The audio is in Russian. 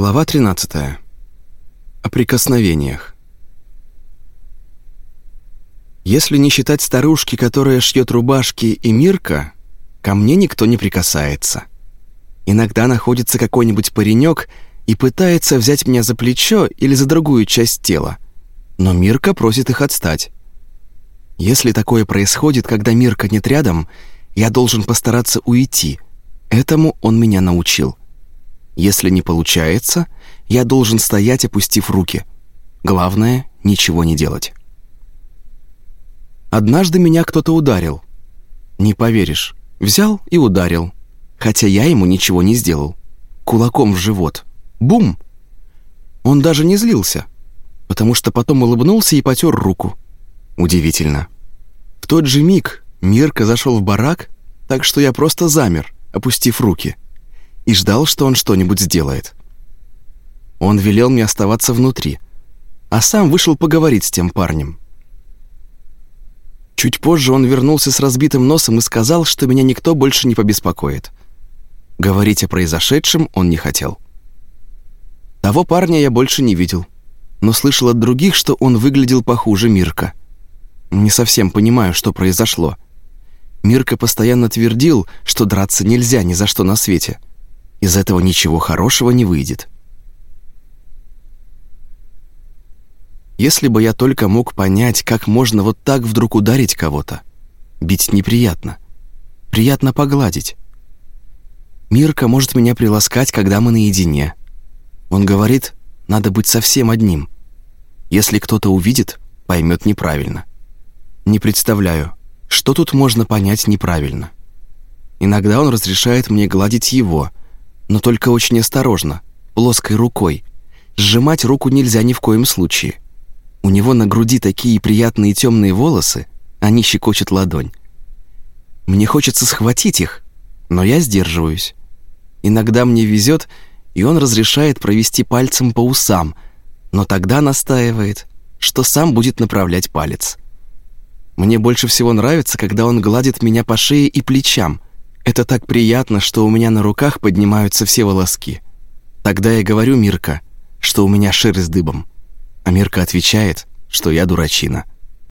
Глава 13. О прикосновениях. Если не считать старушки, которая шьет рубашки, и Мирка, ко мне никто не прикасается. Иногда находится какой-нибудь паренек и пытается взять меня за плечо или за другую часть тела, но Мирка просит их отстать. Если такое происходит, когда Мирка нет рядом, я должен постараться уйти. Этому он меня научил. Если не получается, я должен стоять, опустив руки. Главное — ничего не делать. Однажды меня кто-то ударил. Не поверишь, взял и ударил. Хотя я ему ничего не сделал. Кулаком в живот. Бум! Он даже не злился, потому что потом улыбнулся и потер руку. Удивительно. В тот же миг Мирка зашел в барак, так что я просто замер, опустив руки — и ждал, что он что-нибудь сделает. Он велел мне оставаться внутри, а сам вышел поговорить с тем парнем. Чуть позже он вернулся с разбитым носом и сказал, что меня никто больше не побеспокоит. Говорить о произошедшем он не хотел. Того парня я больше не видел, но слышал от других, что он выглядел похуже Мирка. Не совсем понимаю, что произошло. Мирка постоянно твердил, что драться нельзя ни за что на свете — из этого ничего хорошего не выйдет. Если бы я только мог понять, как можно вот так вдруг ударить кого-то. Бить неприятно. Приятно погладить. Мирка может меня приласкать, когда мы наедине. Он говорит, надо быть совсем одним. Если кто-то увидит, поймет неправильно. Не представляю, что тут можно понять неправильно. Иногда он разрешает мне гладить его, но только очень осторожно, плоской рукой. Сжимать руку нельзя ни в коем случае. У него на груди такие приятные темные волосы, они щекочут ладонь. Мне хочется схватить их, но я сдерживаюсь. Иногда мне везет, и он разрешает провести пальцем по усам, но тогда настаивает, что сам будет направлять палец. Мне больше всего нравится, когда он гладит меня по шее и плечам – это так приятно, что у меня на руках поднимаются все волоски. Тогда я говорю Мирка, что у меня шерсть дыбом. А Мирка отвечает, что я дурачина.